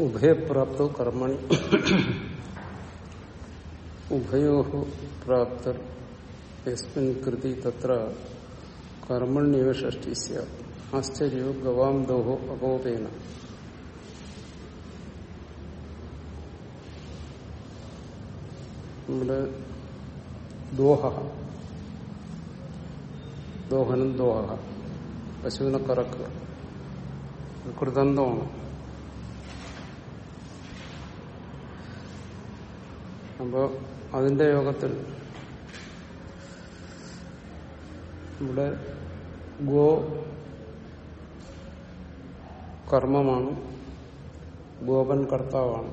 ഉഭയപ്രാപ്തോ കർമ്മണി ഉഭയോ പ്രാപ്തർ യസ്മിൻ കൃതി തത്ര കർമ്മണ്യവ ഷഷ്ടി ആശ്ചര്യോ ഗവാം ദോഹോ അകോപേന നമ്മുടെ ദോഹ. ദോഹനം ദോഹ. പശുവിനെ കറക്കുക. കൃതന്തമാണ്. അപ്പോ അതിന്റെ യോഗത്തിൽ ഇവിടെ ഗോ കർമ്മമാണ് ഗോപൻ കർത്താവാണ്.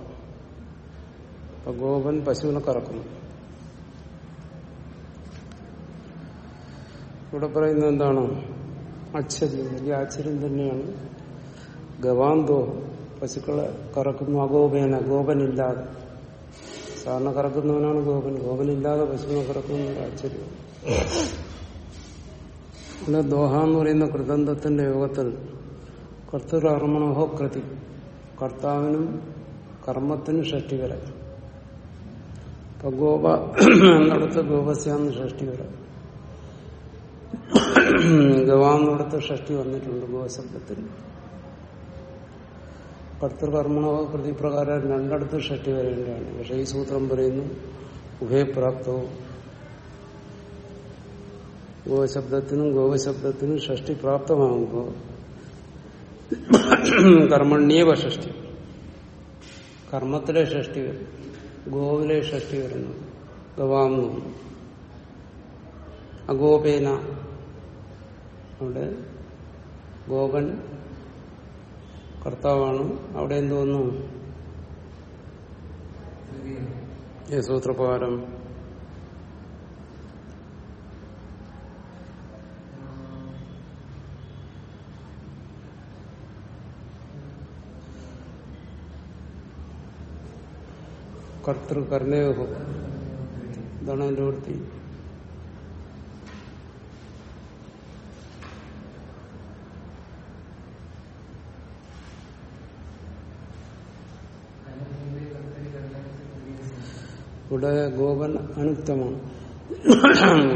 അപ്പൊ ഗോപൻ പശുവിനെ കറക്കുന്നു. ഇവിടെ പറയുന്നത് എന്താണ്? ആശ്ചര്യം വലിയ ആശ്ചര്യം തന്നെയാണ്. ഗവാന്തോ പശുക്കളെ കറക്കുന്നു അഗോപേന ഗോപനില്ലാതെ. സാധാരണ കറക്കുന്നവനാണ് ഗോപൻ. ഗോപനില്ലാതെ പശുവിനെ കറക്കുന്ന ആശ്ചര്യം. പിന്നെ ദോഹ എന്ന് പറയുന്ന കൃതന്ധത്തിന്റെ യോഗത്തിൽ കർത്തൃകർമ്മണോഹോ കൃതി. കർത്താവിനും കർമ്മത്തിനും ഷഷ്ടി വരെ ഇപ്പൊ ഗോപ എന്നിടത്ത് ഗോപസ്യാന്ന് ഷഷ്ടി വരെ ഗവാന്നിടത്ത് ഷഷ്ടി വന്നിട്ടുണ്ട് ഗോശബ്ദത്തിൽ കർത്തൃകർമ്മണോ കൃതി പ്രകാരം രണ്ടിടത്ത് ഷഷ്ടി വരേണ്ടതാണ്. പക്ഷെ ഈ സൂത്രം പറയുന്നു ഉഭയപ്രാപ്തവും ഗോശബ്ദത്തിനും ഗോവശബ്ദത്തിനും ഷഷ്ടി പ്രാപ്തമാകുമ്പോൾ കർമ്മണ്യവ ഷഷ്ടി. കർമ്മത്തിലെ ഷഷ്ടി വരും ഗോവിലെ ഷഷ്ടി വരുന്നു. ഗവാന്നു അഗോപേന അവിടെ ഗോപൻ കർത്താവാണ്. അവിടെ എന്തോന്നു വന്നു? സൂത്രപ്രകാരം കർത്തൃകർണയോ ഇതാണ് അതിന്റെ വൃത്തി. ഇവിടെ ഗോപൻ അനുക്തമാണ്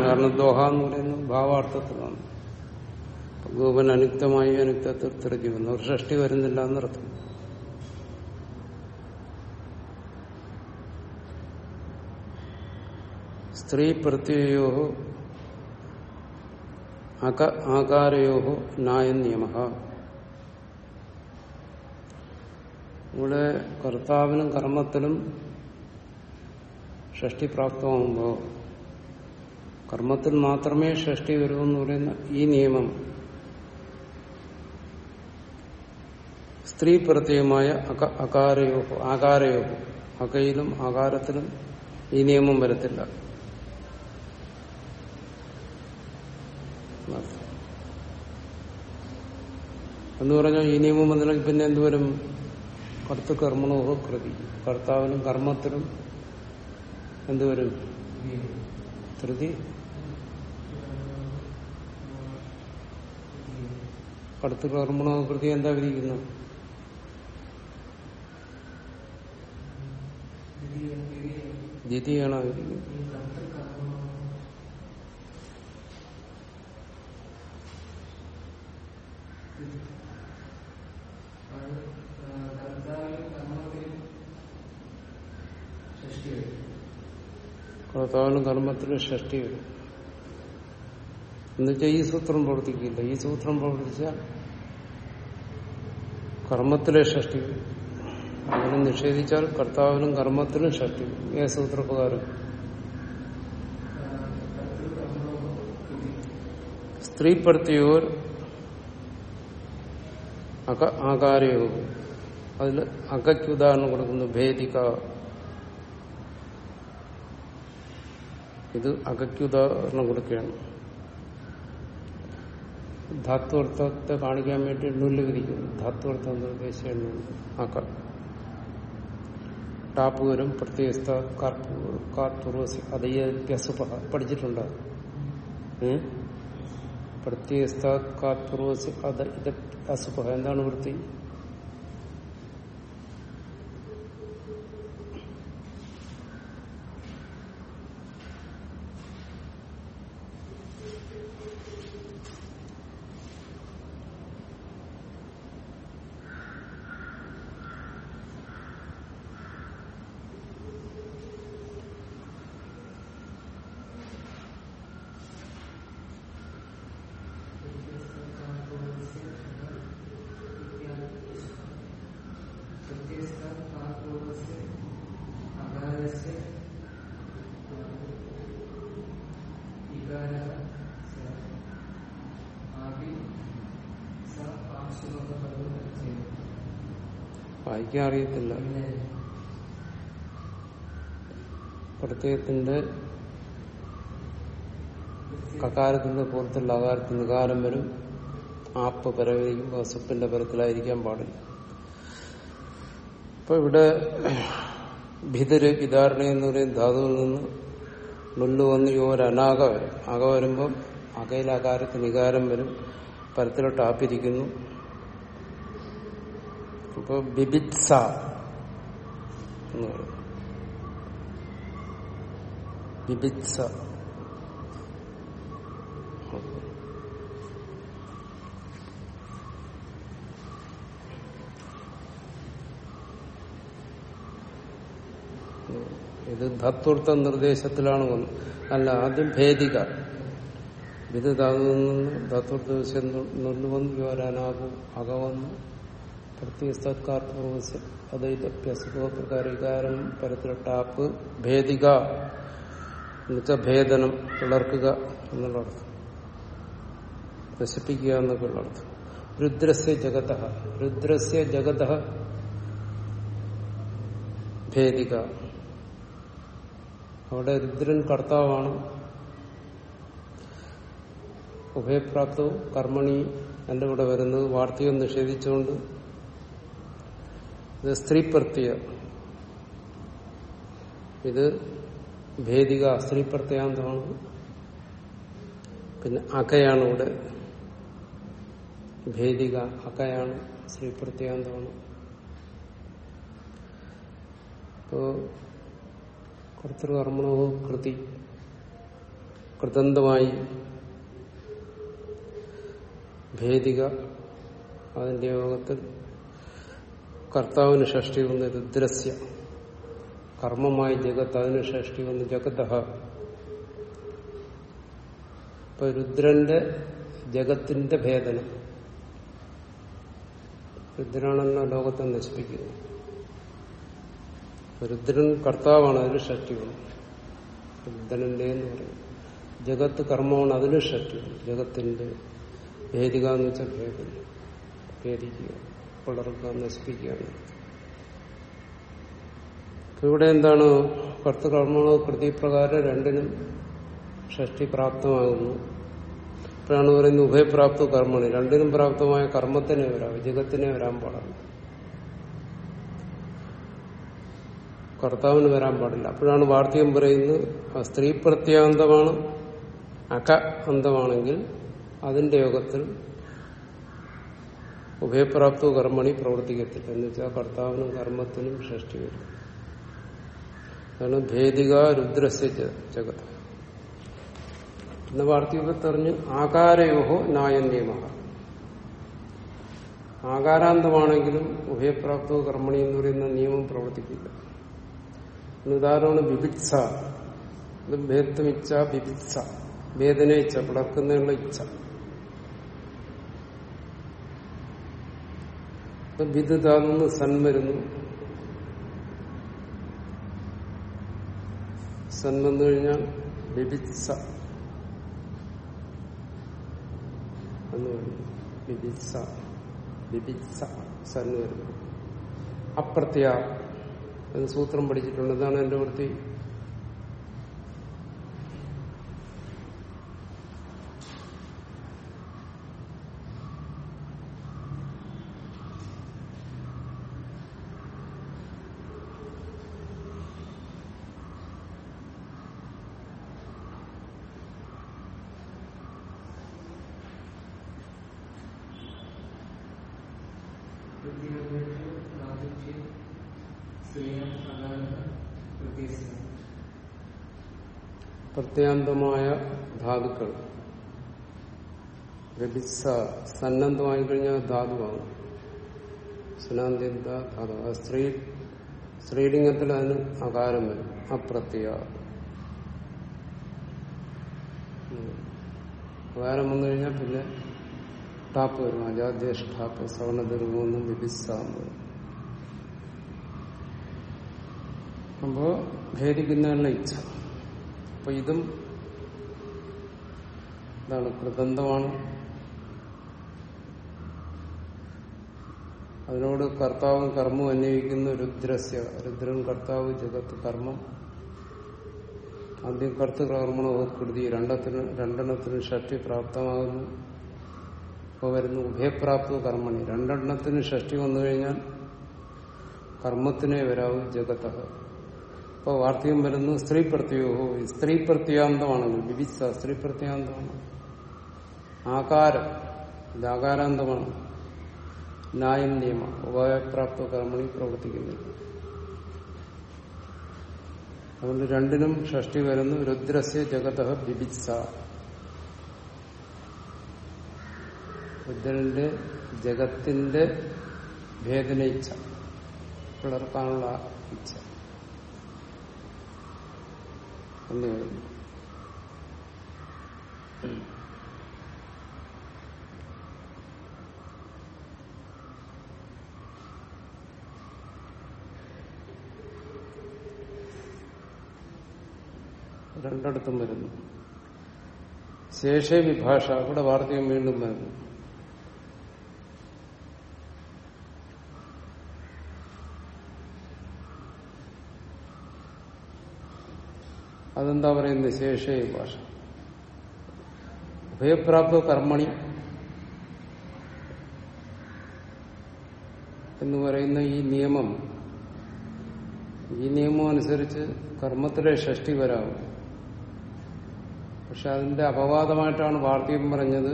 കാരണം ദോഹ എന്ന് പറയുന്നത് ഭാവാർത്ഥത്തിലാണ്. ഗോപൻ അനുക്തമായി അനുക്തത്തിൽ തിരക്കി വന്നു ഒരു ഷഷ്ടി വരുന്നില്ല എന്നർത്ഥം. സ്ത്രീ പ്രത്യയോ ആകാരയോ നായൻ നിയമ ഇവിടെ കർത്താവിനും കർമ്മത്തിലും ഷഷ്ടി പ്രാപ്തമാകുമ്പോൾ കർമ്മത്തിൽ മാത്രമേ ഷഷ്ടി വരൂ എന്ന് പറയുന്ന ഈ നിയമം സ്ത്രീ പ്രത്യയമായ അകാരയോ ആകാരയോ അകയിലും ആകാരത്തിലും ഈ നിയമം വരത്തില്ല. എന്ന് പറഞ്ഞാൽ ഈ നിയമം വന്നില്ലെങ്കിൽ പിന്നെ എന്തുവരും കർത്ത കർമ്മണോഹോ കൃതി. കർത്താവിനും കർമ്മത്തിനും എന്തുവരും ധൃതി? കടുത്ത കർമ്മണോ കൃതി എന്താ വിധിക്കുന്നു? ദ്വിതീയാണ് വിധിക്കുന്നത്? കർത്താവിനും കർമ്മത്തിനും ഷഷ്ടി വരും എന്നുവെച്ചാൽ ഈ സൂത്രം പ്രവർത്തിക്കില്ല. ഈ സൂത്രം പ്രവർത്തിച്ചാൽ കർമ്മത്തിലെ ഷഷ്ടി. അങ്ങനെ നിഷേധിച്ചാൽ കർത്താവിനും കർമ്മത്തിനും ഷഷ്ടി. ഏ സൂത്രപ്രകാരം. സ്ത്രീ പ്രത്യോർ അക ആകാരയോ അതിൽ അകയ്ക്ക് ഉദാഹരണം കൊടുക്കുന്നു. ഭേദിക ഇത് അകയ്ക്ക് ഉദാഹരണം കൊടുക്കുകയാണ്. ധാത്വർത്ഥത്തെ കാണിക്കാൻ വേണ്ടി എണ്ണൂൽ വിധിക്കുന്നു ധാത്വർത്ഥം എന്ന് ഉദ്ദേശിച്ച ആക്ക. ടാപ്പ് വരും കാർപ്പൂർവസി അതയ്യസുപ പഠിച്ചിട്ടുണ്ട്. പ്രത്യേക കാർപ്പൂർവസി അത ഇത് അസുപ എന്താണ് വൃത്തി? വായിക്കാൻ അറിയത്തില്ല. പ്രത്യയത്തിന്റെ കകാരത്തിന്റെ പുറത്തുള്ള അകാരത്തിന് നികാരം വരും. ആപ്പ് പരവരിക്കുമ്പോൾ അസുപ്പിന്റെ പരത്തിലായിരിക്കാൻ പാടില്ല. അപ്പൊ ഇവിടെ ഭിതര് വിധാരണ എന്ന് പറയും ധാതുവിൽ നിന്ന് നുള്ളു വന്ന് ഒരു അനാഗ വരും. അക വരുമ്പം അകയിലകാരത്തിന് ഇകാരം വരും. പരത്തിലോട്ട് ആപ്പിരിക്കുന്നു. അപ്പൊ ബിബിത്സ ബിബിത്സ. ഇത് ധത്വർത്ഥ നിർദ്ദേശത്തിലാണ് വന്നത് അല്ല ആദ്യം ഭേദിക. ഇത് ധത്വർത്ഥ വന്ന് വിവരാനാകും അകവന്ന്. പ്രത്യസ്തത്കാർപ്പൂർവസ് അതൈതപ്യസുഖപ്രകാരം പരത്തിലൊട്ടാപ്പ് ഭേദിക എന്നുവെച്ചാൽ ഭേദനം പിളർക്കുക എന്നുള്ള അർത്ഥം നശിപ്പിക്കുക എന്നൊക്കെയുള്ള അർത്ഥം. രുദ്രസ്യ ജഗത. രുദ്രസ്യ ജഗത ഭേദിക. അവിടെ രുദ്രൻ കർത്താവാണ്. ഉഭയപ്രാപ്തവും കർമ്മണി എന്റെ കൂടെ വരുന്നത് വാർത്തകം നിഷേധിച്ചുകൊണ്ട് ഇത് സ്ത്രീ പ്രത്യ ഇത് ഭേദിക സ്ത്രീ പ്രത്യാന്തമാണ് പിന്നെ അകയാണ് ഇവിടെ. ഭേദിക അകയാണ് സ്ത്രീ പ്രത്യാന്തമാണ് ഇപ്പോ കർത്തൃകർമ്മണോ കൃതി കൃതന്തമായി ഭേദിക അതിന്റെ യോഗത്തിൽ കർത്താവിന് ഷഷ്ടി വന്ന് രുദ്രസ്യ. കർമ്മമായി ജഗത്ത് അതിന് ഷഷ്ടി വന്ന് ജഗത ഇപ്പൊ രുദ്രന്റെ ജഗത്തിന്റെ ഭേദനം. രുദ്രനാണല്ലോ ലോകത്തെ നശിപ്പിക്കുന്നു. രുദ്രൻ കർത്താവാണ് അതിന് ഷഷ്ടി വന്നു. രുദ്രന്റെ എന്ന് പറയും. ജഗത്ത് കർമ്മമാണ് അതിന് ഷഷ്ടി ജഗത്തിന്റെ ഭേദിക എന്ന് വെച്ചാൽ ഭേദന ഭേദിക്കുക. വളർക്കുക നശിപ്പിക്കുകയാണ്. ഇവിടെ എന്താണ് കർത്തകർമ്മണോ കൃതിപ്രകാരം രണ്ടിനും ഷഷ്ടി പ്രാപ്തമാകുന്നു. ഇപ്പോഴാണ് പറയുന്നത് ഉഭയപ്രാപ്ത കർമ്മണി രണ്ടിനും പ്രാപ്തമായ കർമ്മത്തിനെ വരാം ജഗത്തിനെ വരാൻ പാടില്ല കർത്താവിന് വരാൻ പാടില്ല. അപ്പോഴാണ് വാർത്തകം പറയുന്നത് ആ സ്ത്രീ പ്രത്യാന്തമാണ് അക അന്തമാണെങ്കിൽ അതിന്റെ യോഗത്തിൽ ഉഭയപ്രാപ്ത കർമ്മണി പ്രവർത്തിക്കത്തില്ല എന്ന് വെച്ചാൽ കർത്താവിനും കർമ്മത്തിനും സൃഷ്ടി വരും. അതാണ് ഭേദിക രുദ്രസ്യ ജഗത്. എന്ന വാർത്തകത്തെറിഞ്ഞ് ആകാരയോഹോ നിയമ ആകാരാന്തമാണെങ്കിലും ഉഭയപ്രാപ്ത കർമ്മണി എന്ന് പറയുന്ന നിയമം പ്രവർത്തിക്കില്ല. ഉദാഹരണമാണ് ബിബിത്സ ഇത് ഭേദമിച്ച ബിബിത്സ വേദന ഇച്ഛ പിളർക്കുന്നതിനുള്ള ഇച്ഛ. വിദ്യുതാകുന്ന സൺ വരുന്നു. സൺ വന്നു കഴിഞ്ഞാൽ ബിബിത്സ എന്ന് പറയുന്നു ബിബിത്സ ബിബിത്സ സൻ വരുന്നു. അപ്രത്യ. എന്ന് സൂത്രം പഠിച്ചിട്ടുണ്ട്. എന്താണ് എന്റെ വൃത്തി. പ്രത്യാന്തമായ ധാതുക്കൾ. രബിസ സന്നദ്ധമായി കഴിഞ്ഞാൽ ധാതുവാകും. സുനാന്തിന്ത ധാതു. സ്ത്രീ സ്ത്രീലിംഗത്തിൽ അതിന് അകാരം വരും. അപ്രത്യ. അകാരം വന്നു കഴിഞ്ഞാൽ പിന്നെ ടാപ്പ് വരും. അജാദ്യേഷ് ടാപ്പ് സവർണദുർഗമെന്നും വിഭിസാന്ന് അപ്പോ ഭേദിക്കുന്നതിനുള്ള ഇച്ഛ. അപ്പൊ ഇതും എന്താണ് കൃതന്തമാണ് അതിനോട് കർത്താവും കർമ്മവും അന്വയിക്കുന്ന രുദ്രസ്യ രുദ്രൻ കർത്താവ് ജഗത്ത് കർമ്മം. ആദ്യം കർത്തകർമ്മണോ കൃതി രണ്ടത്തിന് രണ്ടെണ്ണത്തിന് ഷഷ്ടി പ്രാപ്തമാകുന്നു. ഇപ്പോൾ വരുന്നു ഉഭയപ്രാപ്ത കർമ്മണി. രണ്ടെണ്ണത്തിന് ഷഷ്ടി വന്നു കഴിഞ്ഞാൽ കർമ്മത്തിനെ വരാവും ജഗത ഇപ്പോൾ വാർത്തകം വരുന്നു സ്ത്രീ പ്രത്യോഗോ സ്ത്രീ പ്രത്യാന്തമാണെങ്കിൽ വിവിച്ച സ്ത്രീ പ്രത്യാന്തമാണ്. ആകാരം. ഇത് ആകാരാന്തമാണ്. ന്യായം നിയമ ഉഭയപ്രാപ്ത കർമ്മണി പ്രവർത്തിക്കുന്നില്ല അതുകൊണ്ട് രണ്ടിനും ഷഷ്ടി വരുന്നു. രുദ്രസ്യ ജഗത ബിബിത്സ രുദ്രന്റെ ജഗത്തിന്റെ ഭേദന ഇച്ഛ പിളർക്കാനുള്ള ഇച്ഛ. എന്ന് വരുന്നു രണ്ടിടത്തും വരുന്നു. ശേഷേ വിഭാഷ ഇവിടെ വാർത്തയും വീണ്ടും വരുന്നു. അതെന്താ പറയുന്നത്? ശേഷേ ഭാഷ. ഉഭയപ്രാപ്ത കർമ്മണി എന്ന് പറയുന്ന ഈ നിയമം ഈ നിയമം അനുസരിച്ച് കർമ്മത്തിലെ ഷഷ്ടി വരാവും പക്ഷെ അതിന്റെ അപവാദമായിട്ടാണ് വാർത്തയും പറഞ്ഞത്.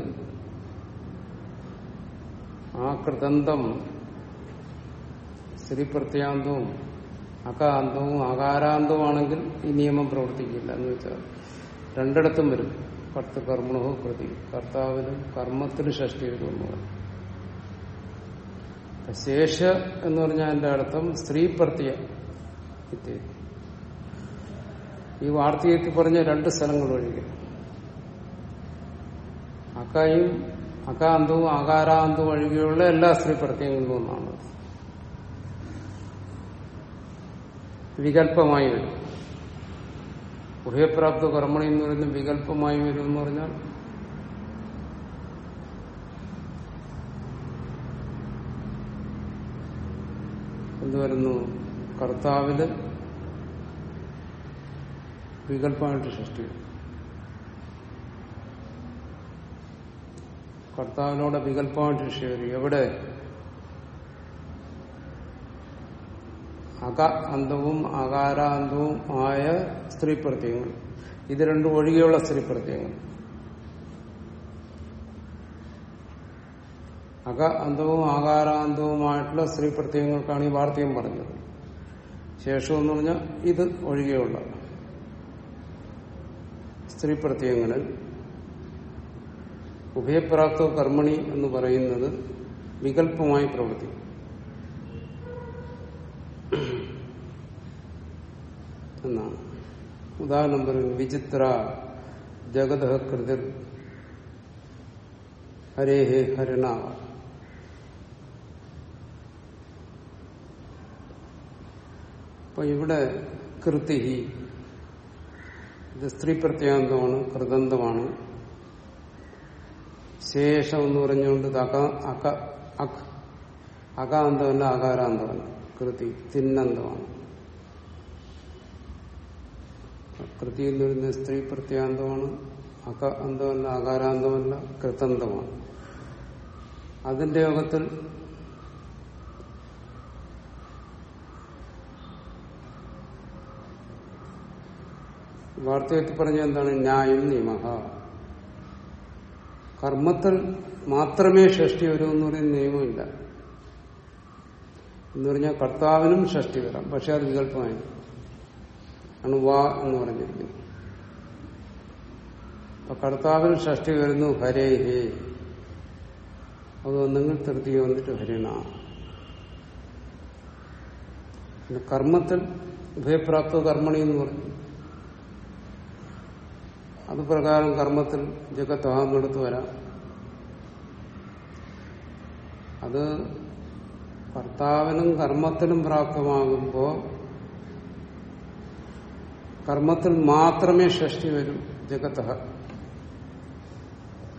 ആ കൃതന്തം സ്ത്രീപ്രത്യാന്തവും അകാന്തവും ആകാരാന്തവുമാണെങ്കിൽ ഈ നിയമം പ്രവർത്തിക്കില്ല എന്ന് വെച്ചാൽ രണ്ടിടത്തും വരും. കർത്ത കർമ്മണോ പ്രതി കർത്താവിനും കർമ്മത്തിന് ഷഷ്ടി വരുമെന്ന് ശേഷ എന്ന് പറഞ്ഞാൽ എന്റെ അർത്ഥം സ്ത്രീ പ്രത്യ ഈ വാർത്തകത്തിൽ പറഞ്ഞ രണ്ട് സ്ഥലങ്ങൾ ഒഴികെ. അക്കായും അകാന്തവും ആകാരാന്തവും ഒഴികെയുള്ള എല്ലാ സ്ത്രീ പ്രത്യയങ്ങളിലും ഒന്നാണ് വികല്പമായി വരും. ഉഭയപ്രാപ്ത കർമ്മണി എന്ന് പറയുന്നത് വികല്പമായി വരും എന്ന് പറഞ്ഞാൽ എന്തുവരുന്നു കർത്താവിൽ വികല്പമായിട്ട് സൃഷ്ടി വരും. കർത്താവിനോട് വികല്പമായിട്ട് സൃഷ്ടി വരും എവിടെ? അക അന്തവും അകാരാന്തവും ആയ സ്ത്രീ പ്രത്യയങ്ങൾ ഇത് രണ്ടും ഒഴികെയുള്ള സ്ത്രീ പ്രത്യയങ്ങൾ അക അന്തവും ആകാരാന്തവുമായിട്ടുള്ള സ്ത്രീ പ്രത്യയങ്ങൾക്കാണ് ഈ വാർത്തയും പറഞ്ഞത്. ശേഷം എന്ന് പറഞ്ഞാൽ ഇത് ഒഴികെയുള്ള സ്ത്രീ പ്രത്യയങ്ങളിൽ ഉഭയപ്രാപ്ത കർമ്മണി എന്ന് പറയുന്നത് വികല്പമായി പ്രവർത്തിക്കും എന്നാണ് ഉദാഹരണം പറയും വിചിത്ര ജഗത കൃതിർ ഹരേഹേ ഹരണ. അപ്പൊ ഇവിടെ കൃതി ഇത് സ്ത്രീ പ്രത്യാന്തമാണ് കൃതന്തമാണ്. ശേഷം എന്ന് പറഞ്ഞുകൊണ്ട് അകാന്തമല്ല അകാരാന്തമല്ല കൃതി തിന്നന്തമാണ്. കൃതി വരുന്ന സ്ത്രീ പ്രത്യാന്തമാണ് അക അന്തമല്ല ആകാരാന്തമല്ല കൃതന്തമാണ്. അതിന്റെ യോഗത്തിൽ വാർത്തകത്തിൽ പറഞ്ഞ എന്താണ്? ന്യായം നിയമഹ. കർമ്മത്തിൽ മാത്രമേ ഷഷ്ടി വരൂ എന്ന് പറയുന്ന നിയമമില്ല. എന്ന് പറഞ്ഞാൽ കർത്താവിനും ഷഷ്ടി വരാം. പക്ഷെ അത് വികല്പമായി ആണ് എന്ന് പറഞ്ഞിരിക്കുന്നു അപ്പൊ കർത്താവിന് ഷഷ്ടി വരുന്നു ഹരേ ഹേ. അത് ഒന്നെങ്കിൽ തൃതീയ വന്നിട്ട് ഹരിണ പിന്നെ കർമ്മത്തിൽ ഉഭയപ്രാപ്ത കർമ്മണി എന്ന് പറഞ്ഞു. അത് പ്രകാരം കർമ്മത്തിൽ ജഗത്വാകുന്നിടത്ത് വരാം. അത് കർത്താവിനും കർമ്മത്തിനും പ്രാപ്തമാകുമ്പോ കർമ്മത്തിൽ മാത്രമേ ഷഷ്ടി വരും ജഗത്ത.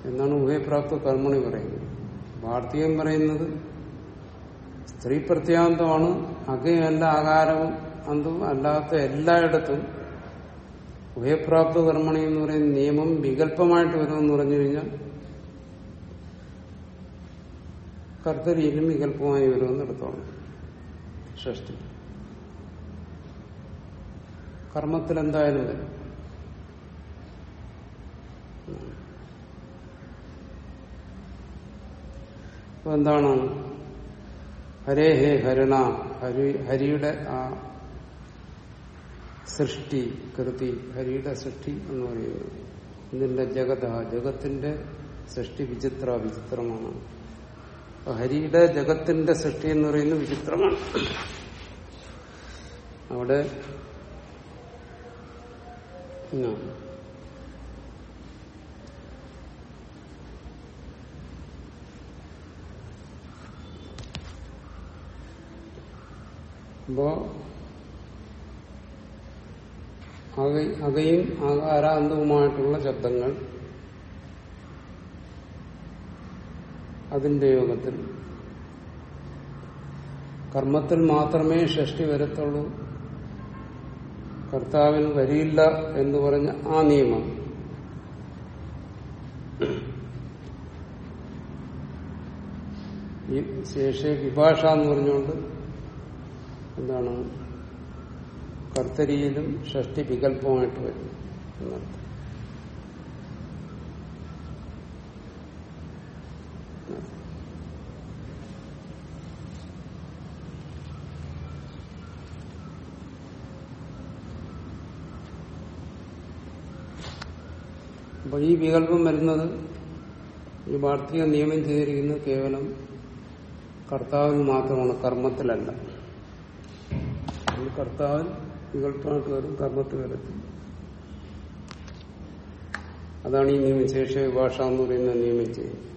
എന്നാണ് ഉഭയപ്രാപ്ത കർമ്മണി പറയുന്നത്. ഭാർത്തീയം പറയുന്നത് സ്ത്രീ പ്രത്യാന്തമാണ് അകയല്ല ആകാരവും അന്തവും അല്ലാത്ത എല്ലായിടത്തും ഉഭയപ്രാപ്ത കർമ്മണി എന്ന് പറയുന്ന നിയമം വികല്പമായിട്ട് വരുമെന്ന് പറഞ്ഞു കഴിഞ്ഞാൽ കർത്തരിയിലും വികല്പമായി വരുമെന്നിടത്തോളം ഷഷ്ടി. കർമ്മത്തിൽ എന്തായാലും വരും. അപ്പൊ എന്താണ്? ഹരേ ഹേ ഹരണ ഹരി ഹരിയുടെ ആ സൃഷ്ടി കൃതി ഹരിയുടെ സൃഷ്ടി എന്ന് പറയുന്നത് ഇതിന്റെ ജഗത ജഗത്തിന്റെ സൃഷ്ടി വിചിത്ര വിചിത്രമാണ്. ഹരിയുടെ ജഗത്തിന്റെ സൃഷ്ടി എന്ന് പറയുന്നത് വിചിത്രമാണ്. അവിടെ ആ. അപ്പോ അക- അകയും ആകാരാന്തവുമായിട്ടുള്ള ശബ്ദങ്ങൾ അതിന്റെ യോഗത്തിൽ കർമ്മത്തിൽ മാത്രമേ ഷഷ്ടി വരത്തുള്ളൂ കർത്താവിന് വരിയില്ല എന്ന് പറഞ്ഞ ആ നിയമം. ഈ ശേഷ വിഭാഷ എന്ന് പറഞ്ഞുകൊണ്ട് എന്താണ്? കർത്തരിയിലും ഷഷ്ടി വികല്പമായിട്ട് വരും. എന്നർത്ഥം അപ്പൊ ഈ വികല്പം വരുന്നത് ഈ വാർത്തിക നിയമം ചെയ്തിരിക്കുന്നത് കേവലം കർത്താവിന് മാത്രമാണ് കർമ്മത്തിലല്ല. കർത്താവിൽ വികല്പമായിട്ട് വരും കർമ്മത്തിൽ വരത്തില്ല. അതാണ് ഈ നിയമശേഷ ഭാഷ എന്ന് പറയുന്ന നിയമം ചെയ്യുന്നത്.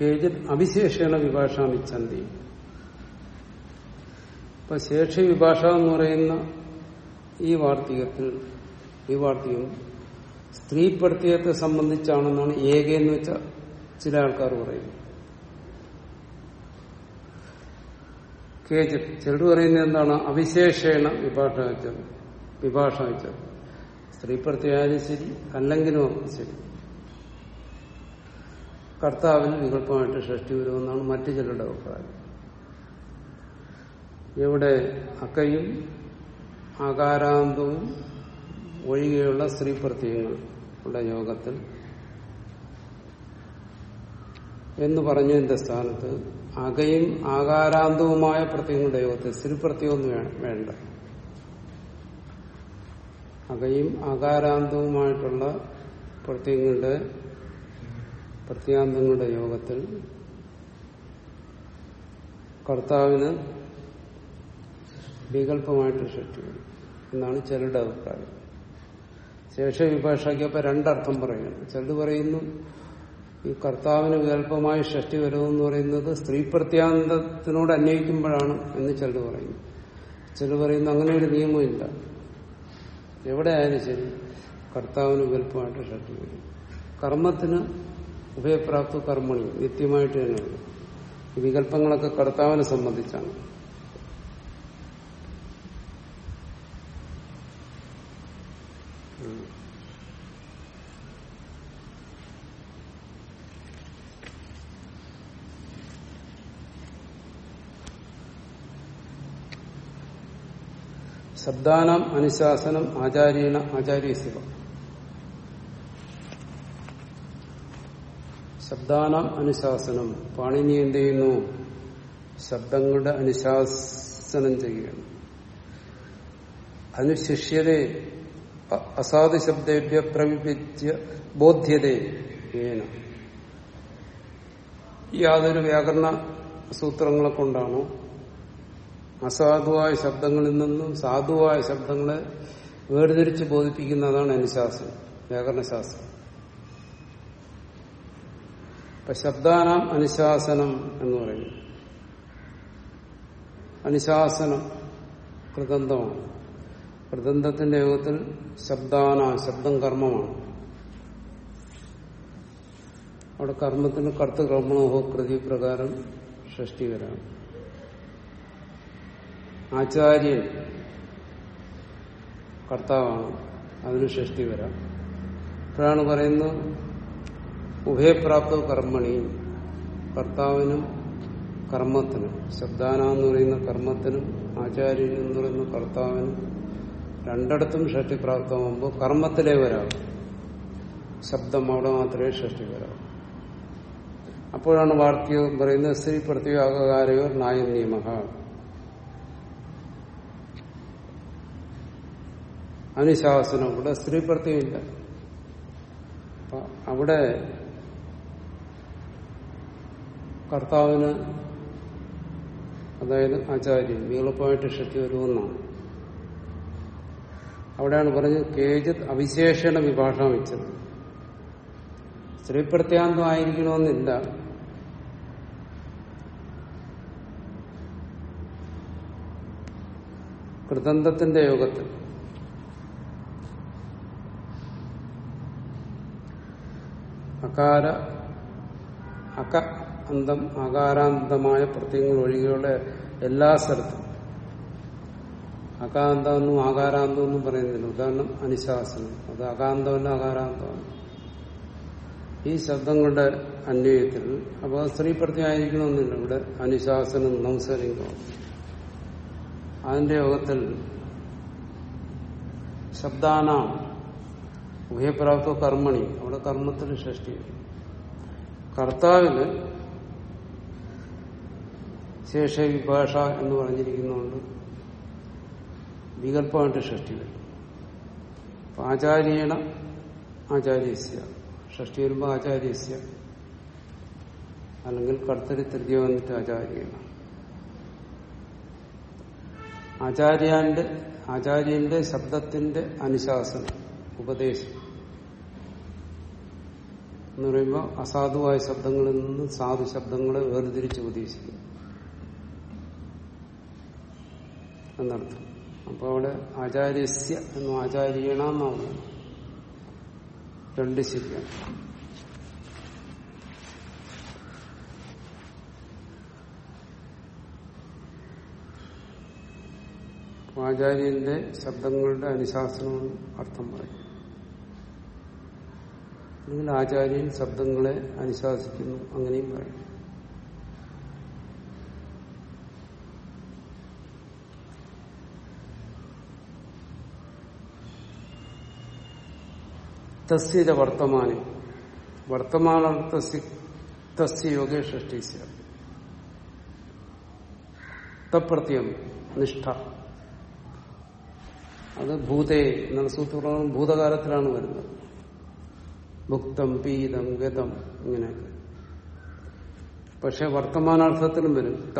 കേജിൽ അവിശേഷണ വിഭാഷാമിച്ചന്തി ഇപ്പൊ ശേഷ വിഭാഷ എന്ന് പറയുന്ന ഈ വാർത്തകത്തിൽ ഈ വാർത്തകം സ്ത്രീ പ്രത്യയത്തെ സംബന്ധിച്ചാണെന്നാണ് ഏകയെന്ന് വെച്ച ചില ആൾക്കാർ പറയുന്നത്. കേജിൽ ചിലർ പറയുന്നത് എന്താണ്? അവിശേഷേണ വിഭാഷ വിഭാഷ വെച്ചത് സ്ത്രീ പ്രത്യയായാലും ശരി അല്ലെങ്കിലും ശരി. കർത്താവിന് വികല്പമായിട്ട് സൃഷ്ടി വരുമെന്നാണ് മറ്റു ചിലരുടെ അഭിപ്രായം. ഇവിടെ അക്കയും ആകാരാന്തവും ഒഴികെയുള്ള സ്ത്രീ യോഗത്തിൽ എന്ന് പറഞ്ഞു പറഞ്ഞതിന്റെ സ്ഥാനത്ത് അകയും ആകാരാന്തവുമായ പ്രത്യയങ്ങളുടെ യോഗത്തിൽ സ്ത്രീ വേണ്ട. അകയും ആകാരാന്തവുമായിട്ടുള്ള പ്രത്യയങ്ങളുടെ പ്രത്യാന്തങ്ങളുടെ യോഗത്തിൽ കർത്താവിന് വികല്പമായിട്ട് സൃഷ്ടി എന്നാണ് ചിലരുടെ അഭിപ്രായം. ശേഷ വിഭാഷയ്ക്കപ്പോ രണ്ടർത്ഥം പറയുന്നു. ചിലർ പറയുന്നു ഈ കർത്താവിന് വികല്പമായി ഷഷ്ടി വരുമെന്ന് പറയുന്നത് സ്ത്രീ പ്രത്യാന്തത്തിനോട് അന്വയിക്കുമ്പോഴാണ് എന്ന് ചിലർ പറയുന്നു. ചിലർ പറയുന്നു അങ്ങനെ ഒരു നിയമമില്ല. എവിടെ ആയാലും ശരി കർത്താവിന് വികല്പമായിട്ട് ഷഷ്ടി വരും കർമ്മത്തിന് ഉഭയപ്രാപ്ത കർമ്മണി നിത്യമായിട്ട് തന്നെ ഈ വികല്പങ്ങളൊക്കെ കർത്താവിനെ സംബന്ധിച്ചാണ്. ശബ്ദാനാം അനുശാസനം ആചാര്യേണ ആചാര്യസിവ ശബ്ദാനാം അനുശാസനം. പാണിനി എന്ത് ചെയ്യുന്നു ശബ്ദങ്ങളുടെ അനുശാസനം ചെയ്യുകയാണ്. അനുശിഷ്യത അസാധു ശബ്ദേഭ്യ പ്രവിപിച്ച ബോധ്യത യാതൊരു വ്യാകരണ സൂത്രങ്ങളെ കൊണ്ടാണോ? അസാധുവായ ശബ്ദങ്ങളിൽ നിന്നും സാധുവായ ശബ്ദങ്ങളെ വേർതിരിച്ച് ബോധിപ്പിക്കുന്നതാണ് അനുശാസനം വ്യാകരണശാസ്ത്രം. ഇപ്പൊ ശബ്ദാനാം അനുശാസനം എന്ന് പറയുന്നു. അനുശാസനം കൃതന്തമാണ് കൃതന്തത്തിന്റെ യോഗത്തിൽ ശബ്ദാന ശബ്ദം കർമ്മമാണ്. അവിടെ കർമ്മത്തിന് കർത്തകർമ്മണോഹോ കൃതി പ്രകാരം ഷഷ്ടികരാണ് ആചാര്യൻ കർത്താവാണ്. അതിന് ഷഷ്ടി വരാം. അപ്പോഴാണ് പറയുന്നത് ഉഭയപ്രാപ്ത കർമ്മണി കർത്താവിനും കർമ്മത്തിനും ശബ്ദാന എന്ന് പറയുന്ന കർമ്മത്തിനും ആചാര്യൻ എന്ന് പറയുന്ന കർത്താവിനും രണ്ടിടത്തും ഷഷ്ടി പ്രാപ്തമാകുമ്പോൾ കർമ്മത്തിലേ വരാം ശബ്ദം അവിടെ മാത്രമേ ഷഷ്ടി വരാവൂ അപ്പോഴാണ് വാർത്തകം പറയുന്നത് സ്ത്രീ പ്രത്യേകാകാരയോർ നായ നിയമ അനുശാസനം. ഇവിടെ സ്ത്രീ പ്രത്യയമില്ല അവിടെ കർത്താവിന് അതായത് ആചാര്യൻ എളുപ്പമായിട്ട് ശക്തി വരുമെന്നാണ് അവിടെയാണ് പറഞ്ഞത് കേജിത് അവിശേഷണ വിഭാഷ വെച്ചത്. സ്ത്രീ പ്രത്യാന്തം ആയിരിക്കണമെന്നില്ല. കൃതന്തത്തിന്റെ യോഗത്തിൽ. അകാര അക അന്തം അകാരാന്തമായ പ്രത്യയങ്ങൾ ഒഴികെയുള്ള എല്ലാ സ്ഥലത്തും. അകാന്തമെന്നും ആകാരാന്തമെന്നും പറയുന്നില്ല. ഉദാഹരണം അനുശാസനം അത് അകാന്തമല്ല അകാരാന്തമാണ് ഈ ശബ്ദങ്ങളുടെ അന്വയത്തിൽ അപ്പോൾ സ്ത്രീ പ്രത്യായിരിക്കണമെന്നില്ല ഇവിടെ അനുശാസനം നംസലിംഗം അതിന്റെ യോഗത്തിൽ ശബ്ദാന ഉഭയപ്രാപ്ത കർമ്മണി. അവിടെ കർമ്മത്തിൽ ഷഷ്ടി. കർത്താവിന് ശേഷ വിഭാഷ എന്ന് പറഞ്ഞിരിക്കുന്നുണ്ട്. വികല്പമായിട്ട് ഷഷ്ടി വരും അപ്പൊ ആചാര്യണ ആചാര്യസ്യ. ഷഷ്ടി വരുമ്പോൾ ആചാര്യസ്യ. അല്ലെങ്കിൽ കർത്തരി തൃതീയ വന്നിട്ട് ആചാര്യണ ആചാര്യന്റെ ആചാര്യന്റെ ശബ്ദത്തിന്റെ അനുശാസനം ഉപദേശം. എന്ന് പറയുമ്പോൾ അസാധുവായ ശബ്ദങ്ങളിൽ നിന്ന് സാധു ശബ്ദങ്ങളെ വേർതിരിച്ച് ഉപദേശിക്കും. എന്നർത്ഥം അപ്പോൾ അവിടെ ആചാര്യസ്യ എന്നും ആചാര്യണ എന്നാണ് രണ്ട് ശരിയാണ് ആചാര്യന്റെ ശബ്ദങ്ങളുടെ അനുശാസനവും അർത്ഥം പറയും അല്ലെങ്കിൽ ആചാര്യൻ ശബ്ദങ്ങളെ അനുശാസിക്കുന്നു അങ്ങനെയും പറയും തസ്യത വർത്തമാനം. വർത്തമാനാർത്ഥ തസ്യ യോഗേ തപ്രത്യം നിഷ്ഠ. അത് ഭൂതേ എന്നുള്ള സൂത്രപ്രകാരം ഭൂതകാലത്തിലാണ് വരുന്നത്. ഭുക്തം പീതം ഗതം ഇങ്ങനെയൊക്കെ. പക്ഷെ വർത്തമാനാർത്ഥത്തിലും വരും ത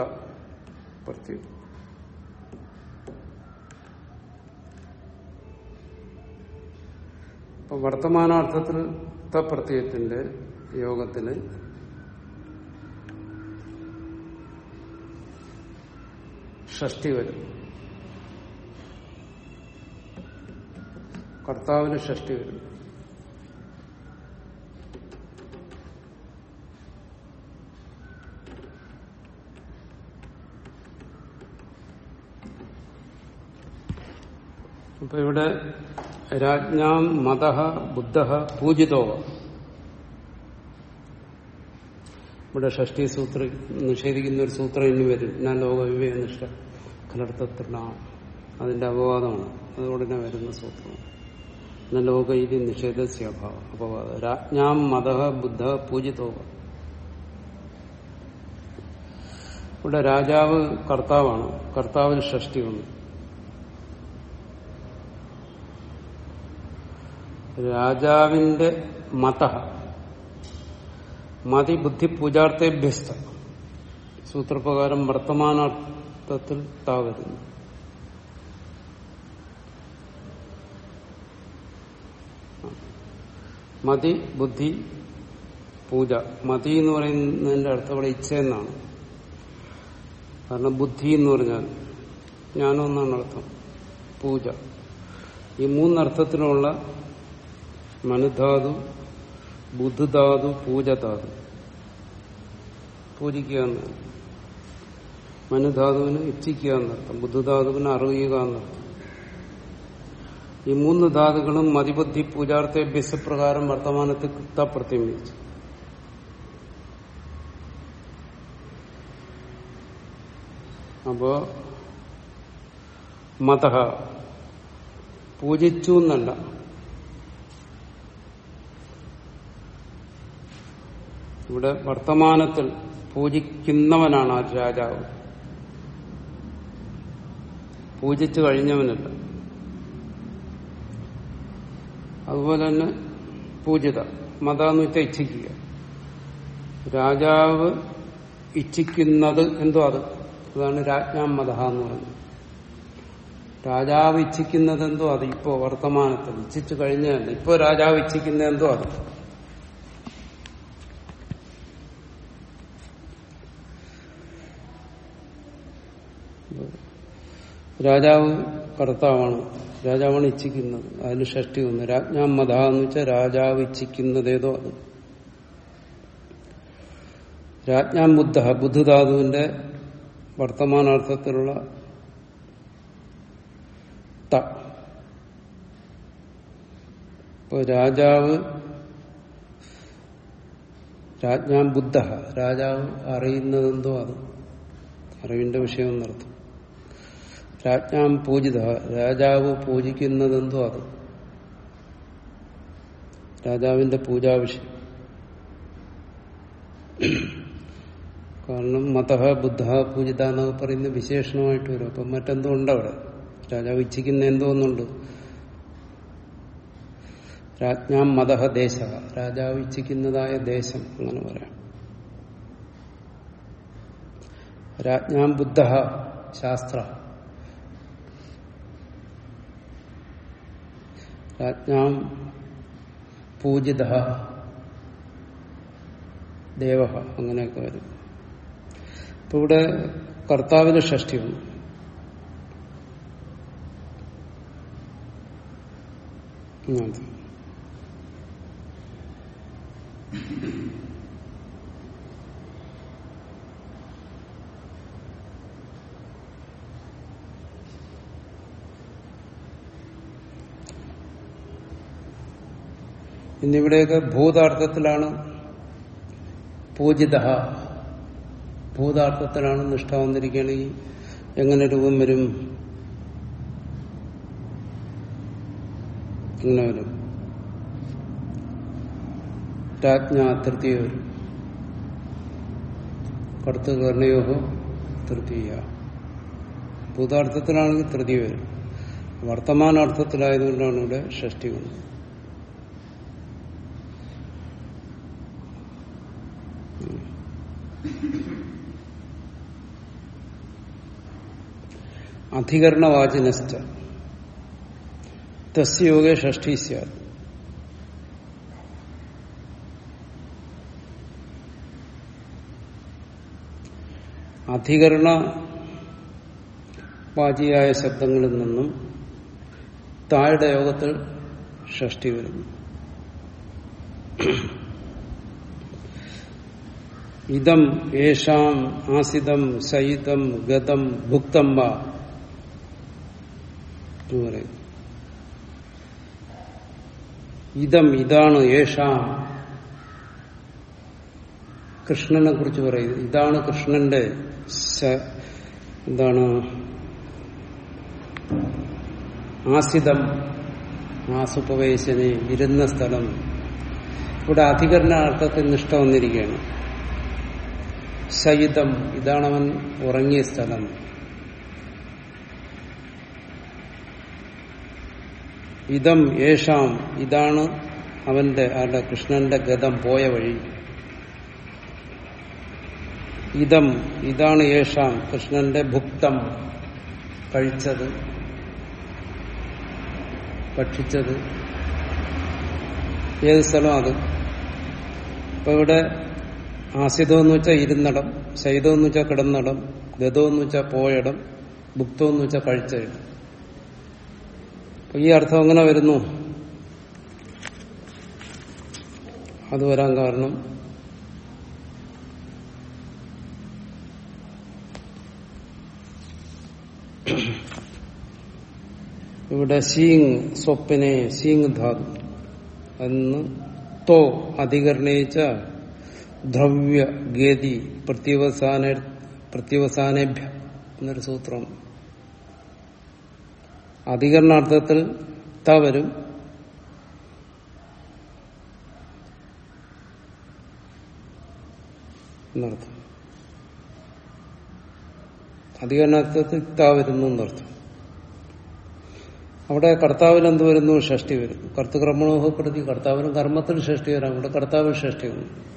പ്രത്യേകം വർത്തമാനാർത്ഥത്തിൽ തപ്രത്യയത്തിന്റെ യോഗത്തിന് ഷഷ്ടി വരും. കർത്താവിന് ഷഷ്ടി വരും. അപ്പൊ ഇവിടെ രാജ്ഞാം മത ബുദ്ധ പൂജിതോ. ഇവിടെ ഷഷ്ടി സൂത്ര നിഷേധിക്കുന്ന ഒരു സൂത്രം ഇനി വരും. ഞാൻ ലോക വിവേകനിഷ്ഠ കലർത്തത്തില്ല അതിന്റെ അപവാദമാണ്. അതുകൊണ്ടുതന്നെ വരുന്ന സൂത്രം. ലോക ഇത് നിഷേധസ്യ അഭാവം അപവാദം രാജ്ഞാം മത ബുദ്ധ പൂജിതോ. ഇവിടെ രാജാവ് കർത്താവാണ്. കർത്താവിന് ഷഷ്ടി രാജാവിന്റെ മത. മതി ബുദ്ധി പൂജാർത്ഥേഭ്യസ്ത. സൂത്രപ്രകാരം വർത്തമാനാർത്ഥത്തിൽ താവരുന്നു മതി ബുദ്ധി പൂജ. മതി എന്ന് പറയുന്നതിന്റെ അർത്ഥം ഇവിടെ ഇച്ഛ എന്നാണ്. കാരണം ബുദ്ധി എന്ന് പറഞ്ഞാൽ ജ്ഞാനം അർത്ഥം. പൂജ. ഈ മൂന്നർത്ഥത്തിനുള്ള മനുധാതു ബുദ്ധുധാതു പൂജധാതു. പൂജിക്കുക എന്നാണ് മനുധാതുവിന് ഇച്ഛിക്കുക എന്നർത്ഥം ബുദ്ധുധാതുവിന് അറിയുക എന്നർത്ഥം ഈ മൂന്ന് ധാതുക്കളും മതിബുദ്ധി പൂജാർത്ഥ അഭ്യസപ്രകാരം വർത്തമാനത്തിൽ കൃത്യപ്രത്യംബിച്ചു അപ്പോ മത പൂജിച്ചു എന്നല്ല. ഇവിടെ വർത്തമാനത്തിൽ പൂജിക്കുന്നവനാണ് ആ രാജാവ്. പൂജിച്ചു കഴിഞ്ഞവനല്ല. അതുപോലെ തന്നെ പൂജിത മത എന്ന് വെച്ചാൽ ഇച്ഛിക്കുക. രാജാവ് ഇച്ഛിക്കുന്നത് എന്തോ അത്? അതാണ് രാജ്ഞാം മത എന്ന് പറയുന്നത്. രാജാവ് ഇച്ഛിക്കുന്നത് എന്തോ അത്? ഇപ്പോ വർത്തമാനത്തിൽ ഇച്ഛിച്ചു കഴിഞ്ഞതല്ല ഇപ്പോ രാജാവ് ഇച്ഛിക്കുന്ന എന്തോ അത്? രാജാവ് കർത്താവാണ്. രാജാവാണ് ഇച്ഛിക്കുന്നത്. അതിന് ഷഷ്ടി ഒന്ന്. രാജ്ഞാം മത എന്ന് വെച്ചാൽ രാജാവ് ഇച്ഛിക്കുന്നതേതോ അത്. രാജ്ഞാം ബുദ്ധ ബുദ്ധധാതുവിന്റെ വർത്തമാനാർത്ഥത്തിലുള്ള ത. ഇപ്പൊ രാജാവ് രാജ്ഞാം ബുദ്ധ രാജാവ് അറിയുന്നതെന്തോ അത്. അറിവിന്റെ വിഷയം എന്നർത്ഥം. രാജ്ഞാം പൂജിത രാജാവ് പൂജിക്കുന്നതെന്തോ അത്. രാജാവിന്റെ പൂജാവിഷയം. കാരണം മത ബുദ്ധ പൂജിത എന്നൊക്കെ പറയുന്ന വിശേഷണമായിട്ട് വരും. അപ്പം മറ്റെന്തോ ഉണ്ട് അവിടെ? രാജാവ് ഇച്ഛിക്കുന്ന എന്തോ ഒന്നുണ്ട്. രാജ്ഞാം മത ദേശ രാജാവ് ഇച്ഛിക്കുന്നതായ ദേശം അങ്ങനെ പറയാം. രാജ്ഞാം ബുദ്ധ ശാസ്ത്ര. രാജ്ഞാം പൂജിത. ദേവ. അങ്ങനെയൊക്കെ വരും. ഇപ്പൊ ഇവിടെ കർത്താവിന് ഷഷ്ടി വന്നു. അതെ ഇന്നിവിടെയൊക്കെ ഭൂതാർത്ഥത്തിലാണ് പൂജിത. ഭൂതാർത്ഥത്തിലാണ് നിഷ്ഠ വന്നിരിക്കുകയാണെങ്കിൽ എങ്ങനെ രൂപം വരും? എങ്ങനെ വരും. രാജ്ഞ തൃതീയ. വരും കടുത്ത കർണയോഹോ തൃതീയ. ഭൂതാർത്ഥത്തിലാണെങ്കിൽ തൃതീയ വരും. വർത്തമാനാർത്ഥത്തിലായതുകൊണ്ടാണ് ഇവിടെ ഷഷ്ടി വന്നത്. അധികരണവാചനസ്ഥ തസ്യോഗെ ഷഷ്ടി സ്യാത്. അധികരണ വാചിയായ ശബ്ദങ്ങളിൽ നിന്നും താഴെ യോഗത്തിൽ ഷഷ്ടി വരുന്നു. ഇതം യേശാം ആസിതം സയിതം ഗതം ഭുക്തം വ. എന്ന് പറയുന്നു. ഇതം ഇതാണ് യേഷാം കൃഷ്ണനെ കുറിച്ച് പറയുന്നത് ഇതാണ് കൃഷ്ണന്റെ എന്താണ്? ആസിതം ആസുപവേശനെ ഇരുന്ന സ്ഥലം. ഇവിടെ അധികരണ അർത്ഥത്തിൽ നിഷ്ഠ വന്നിരിക്കുകയാണ്. ശയിതം ഇതാണവൻ ഉറങ്ങിയ സ്ഥലം. ഇതം യേശാം. ഇതാണ് അവന്റെ ആരുടെ കൃഷ്ണന്റെ ഗതം പോയ വഴി. ഇതം ഇതാണ് യേശാം കൃഷ്ണന്റെ ഭുക്തം കഴിച്ചത് ഭക്ഷിച്ചത്. ഏത് സ്ഥലം അത്? ഇപ്പൊ ഇവിടെ ആസിതം എന്ന് വെച്ചാൽ ഇരുന്നിടം ശൈതം എന്ന് വെച്ചാൽ കിടന്നിടം ഗതം എന്ന് വെച്ചാൽ പോയടം ഭുക്തം എന്ന് വെച്ചാൽ കഴിച്ചത് അപ്പൊ ഈ അർത്ഥം എങ്ങനെ വരുന്നു? അത് വരാൻ കാരണം ഇവിടെ സീങ് സ്വപ്നെ സീങ് ധാതു എന്ന് തോ അധികരണയിച്ച ദ്രവ്യ ഗതി പ്രത്യവസാന പ്രത്യവസാനേഭ്യ എന്നൊരു സൂത്രം അധികരണാർത്ഥത്തിൽ തവരും വരും. എന്നർത്ഥം. അധികരണാർത്ഥത്തിൽ ത വരുന്നു എന്നർത്ഥം. അവിടെ കർത്താവിൽ എന്ത് വരുന്നു? ഷഷ്ടി വരുന്നു. കർത്തകർമ്മണോഹപ്പെടുത്തി കർത്താവിനും കർമ്മത്തിൽ ഷഷ്ടി വരാം. ഇവിടെ കർത്താവിൽ ഷഷ്ടി വന്നു.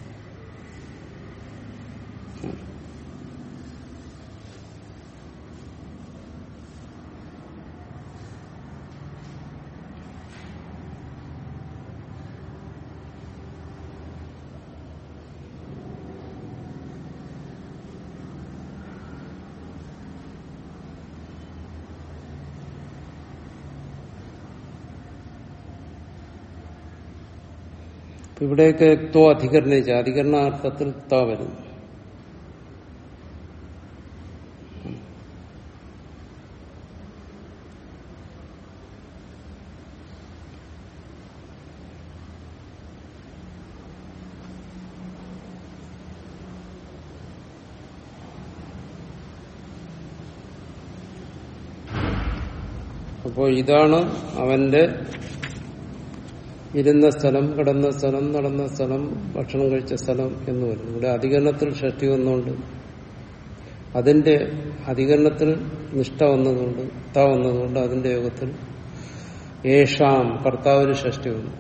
ഇവിടെയൊക്കെ തോ അധികരണയിച്ച അധികരണാർത്ഥത്തിൽ ത വരുന്നു. അപ്പോൾ ഇതാണ് അവന്റെ ഇരുന്ന സ്ഥലം കിടന്ന സ്ഥലം നടന്ന സ്ഥലം ഭക്ഷണം കഴിച്ച സ്ഥലം എന്ന് വരുന്നു ഇവിടെ അധികരണത്തിൽ ഷഷ്ടി വന്നുകൊണ്ട് അതിന്റെ അധികരണത്തിൽ നിഷ്ഠ വന്നതുകൊണ്ട് ത വന്നതുകൊണ്ട് അതിന്റെ യോഗത്തിൽ ഏഷാം കർത്താവിന് ഷഷ്ടി വന്നു.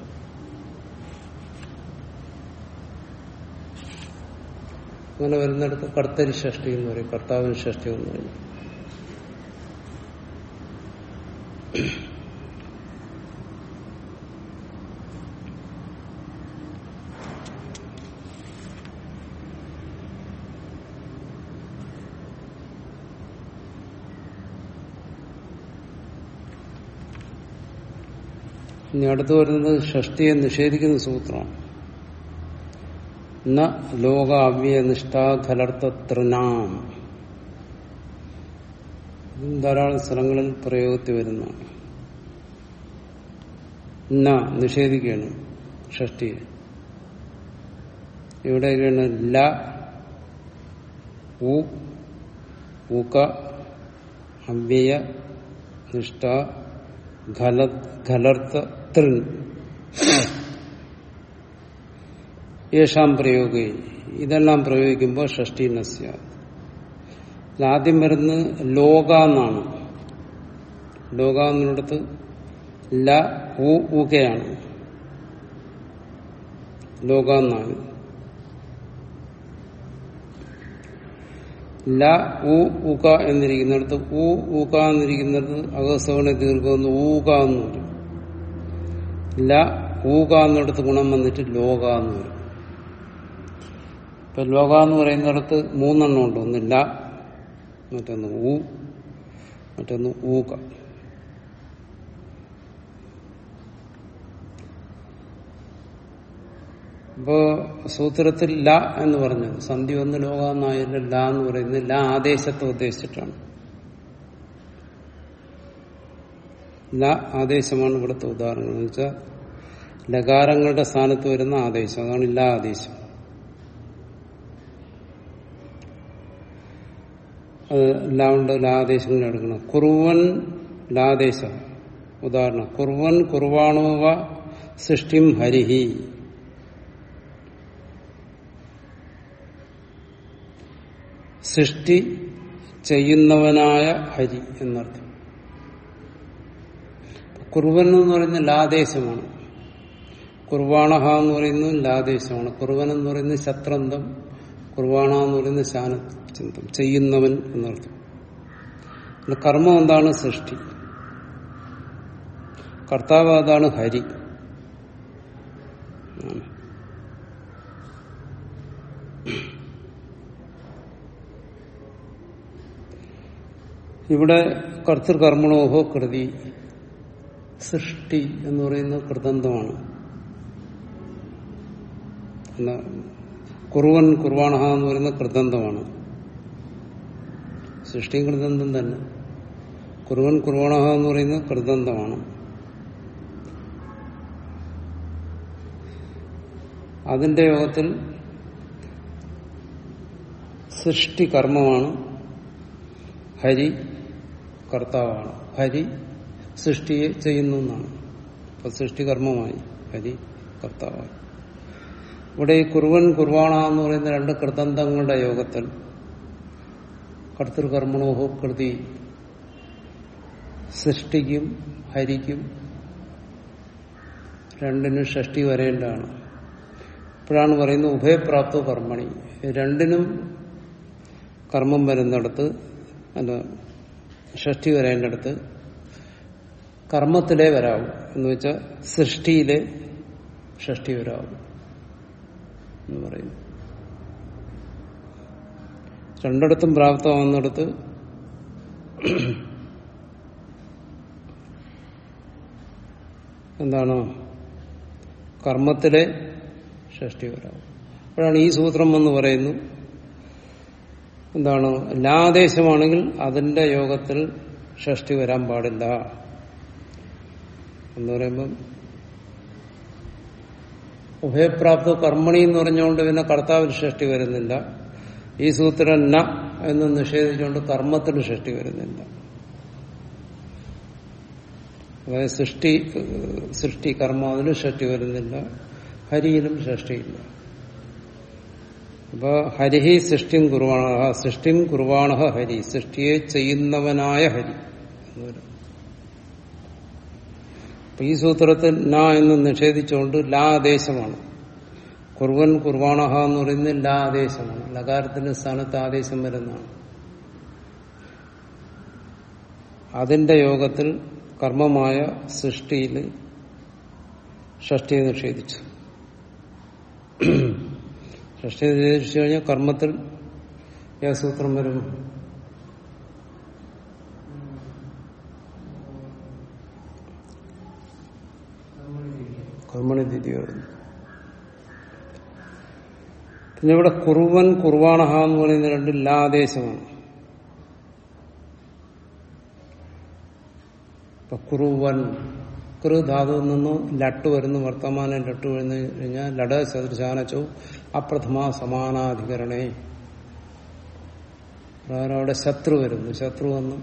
അങ്ങനെ വരുന്നിടത്ത് കർത്തരി ഷഷ്ടി എന്ന് പറയും. കർത്താവിന് ഷഷ്ടി വന്നു കഴിഞ്ഞു. ഇനി അടുത്ത് വരുന്നത് ഷഷ്ടിയെ നിഷേധിക്കുന്ന സൂത്രമാണ് ന ലോകാവ്യനിഷ്ഠാഖലർത്ഥ തൃനാം ഇതും ധാരാളം സ്ഥലങ്ങളിൽ പ്രയോഗത്തിൽ വരുന്നതാണ് നിഷേധിക്കുകയാണ് ഷഷ്ടിയെ എവിടെയൊക്കെയാണ് ല ഉ ഉക അവ്യയ നിഷ്ഠ ഖലർത്ത തൃൺ യേശാം പ്രയോഗ ഇതെല്ലാം പ്രയോഗിക്കുമ്പോൾ ഷഷ്ടി നസ്യ. ആദ്യം വരുന്നത് ലോക എന്നാണ്. ലോക എന്നിടത്ത് ല ഉകയാണ്. ലോക എന്നാണ്. ല ഉ ഉക എന്നിരിക്കുന്നിടത്ത് ഉ ഉക എന്നിരിക്കുന്നിടത്ത് അകസവണ തീർക്കുന്നു ഊക എന്ന് വരും ല ഊക എന്നിടത്ത് ഗുണം വന്നിട്ട് ലോക എന്ന് വരും. ഇപ്പൊ ലോക എന്ന് പറയുന്നിടത്ത് മൂന്നെണ്ണം ഉണ്ട്. ഒന്ന് ല മറ്റൊന്ന് ഊ മറ്റൊന്ന് ഊക. ഇപ്പോ സൂത്രത്തിൽ ല എന്ന് പറഞ്ഞത്. സന്ധി ഒന്ന് ലോക എന്നായാലും ല എന്ന് പറയുന്നത് ല ആദേശത്തെ ഉദ്ദേശിച്ചിട്ടാണ്. ല ആദേശമാണ് ഇവിടുത്തെ ഉദാഹരണം എന്ന് വെച്ചാൽ ലകാരങ്ങളുടെ സ്ഥാനത്ത് വരുന്ന ആദേശം. അതാണ് ല ആദേശം. അത് ലാണ്ട് ലാദേശങ്ങൾ എടുക്കണം. കുറുവൻ ലാദേശം ഉദാഹരണം. കുറുവൻ കുറുവാണുവ സൃഷ്ടിം ഹരിഹി. സൃഷ്ടി ചെയ്യുന്നവനായ ഹരി എന്നർത്ഥം. കുറുവൻ എന്ന് പറയുന്നത് ലാദേശമാണ് കുർവാണഹ എന്ന് പറയുന്നത് ലാദേശമാണ് കുറുവൻ എന്ന് പറയുന്നത് ശത്രന്തം കുർവാണ എന്ന് പറയുന്നത് ശാനചന്തം ചെയ്യുന്നവൻ എന്നർത്ഥം. കർമ്മം എന്താണ്? സൃഷ്ടി. കർത്താവ് അതാണ് ഹരി. ഇവിടെ കർത്തൃകർമ്മണോഹോ കൃതി. സൃഷ്ടി എന്ന് പറയുന്ന കൃതന്തമാണ് അല്ല കുറുവൻ കുർവാണഹ എന്ന് പറയുന്ന കൃതന്തമാണ് സൃഷ്ടിയും കൃതന്തം തന്നെ. കുറുവൻ കുർവാണഹ എന്ന് പറയുന്ന കൃതന്തമാണ് അതിന്റെ യോഗത്തിൽ സൃഷ്ടി കർമ്മമാണ്. ഹരി കർത്താവാണ്. ഹരി സൃഷ്ടിയെ ചെയ്യുന്നു എന്നാണ്. അപ്പൊ സൃഷ്ടി കർമ്മമായി. ഹരി കർത്താവായി. ഇവിടെ ഈ കുറുവൻ കുർവാണ എന്ന് പറയുന്ന രണ്ട് കൃതന്തങ്ങളുടെ യോഗത്തിൽ കർത്തൃകർമ്മണോഹോ കൃതി സൃഷ്ടിക്കും ഹരിക്കും രണ്ടിനും ഷഷ്ടി വരേണ്ടതാണ്. ഇപ്പോഴാണ് പറയുന്നത് ഉഭയപ്രാപ്തോ കർമ്മണി. രണ്ടിനും കർമ്മം വരുന്നിടത്ത് അല്ല ഷഷ്ടി വരേണ്ടടുത്ത് കർമ്മത്തിലേ വരാവും എന്ന് വെച്ചാൽ സൃഷ്ടിയിലെ ഷഷ്ടി വരാവും എന്ന് പറയുന്നു. രണ്ടിടത്തും പ്രാപ്തമാകുന്നിടത്ത് എന്താണ് കർമ്മത്തിലെ ഷഷ്ടി വരാവും. അപ്പോഴാണ് ഈ സൂത്രം എന്ന് പറയുന്നു എന്താണ് ലാദേശമാണെങ്കിൽ അതിന്റെ യോഗത്തിൽ ഷഷ്ടി വരാൻ പാടില്ല. എന്ന് പറയുമ്പം ഉഭയപ്രാപ്ത കർമ്മണി എന്ന് പറഞ്ഞുകൊണ്ട് പിന്നെ കർത്താവിന് സൃഷ്ടി വരുന്നില്ല. ഈ സൂത്രം ന എന്ന് നിഷേധിച്ചുകൊണ്ട് കർമ്മത്തിന് ഷഷ്ടി വരുന്നില്ല. അതായത് സൃഷ്ടി സൃഷ്ടി കർമ്മം അതിലും ഷഷ്ടി വരുന്നില്ല. ഹരിയിലും ഷഷ്ടിയില്ല അപ്പൊ ഹരിഹി സൃഷ്ടിം കുർവാണ സൃഷ്ടിം കുർവാണ ഹരി സൃഷ്ടിയെ ചെയ്യുന്നവനായ ഹരി എന്ന് വരും. അപ്പൊ ഈ സൂത്രത്തിൽ ന എന്ന് നിഷേധിച്ചുകൊണ്ട് ലാ ആദേശമാണ് കുർവൻ കുർവാണഹ എന്ന് പറയുന്നത് ലാ ആദേശമാണ് ലകാരത്തിന്റെ സ്ഥാനത്ത് ആദേശം വരുന്നതാണ്. അതിന്റെ യോഗത്തിൽ കർമ്മമായ സൃഷ്ടിയിൽ ഷഷ്ടിയെ നിഷേധിച്ചു. ഷഷ്ടി നിഷേധിച്ചു കഴിഞ്ഞാൽ കർമ്മത്തിൽ സൂത്രം വരും. കർമ്മണി വരുന്നു. പിന്നെ ഇവിടെ കുറുവൻ കുർവാണഹ എന്ന് പറയുന്ന രണ്ട് ലാദേശമാണ്. ഇപ്പൊ കുറുവൻ കൃ ധാതുവിൽ നിന്നും ലട്ട് വരുന്നു വർത്തമാനം ലട്ട് വരുന്നു കഴിഞ്ഞാൽ ലട സദൃശാനച്ചോ അപ്രഥമ സമാനാധികരണേ. അവിടെ ശത്രു വരുന്നു. ശത്രു വന്നു.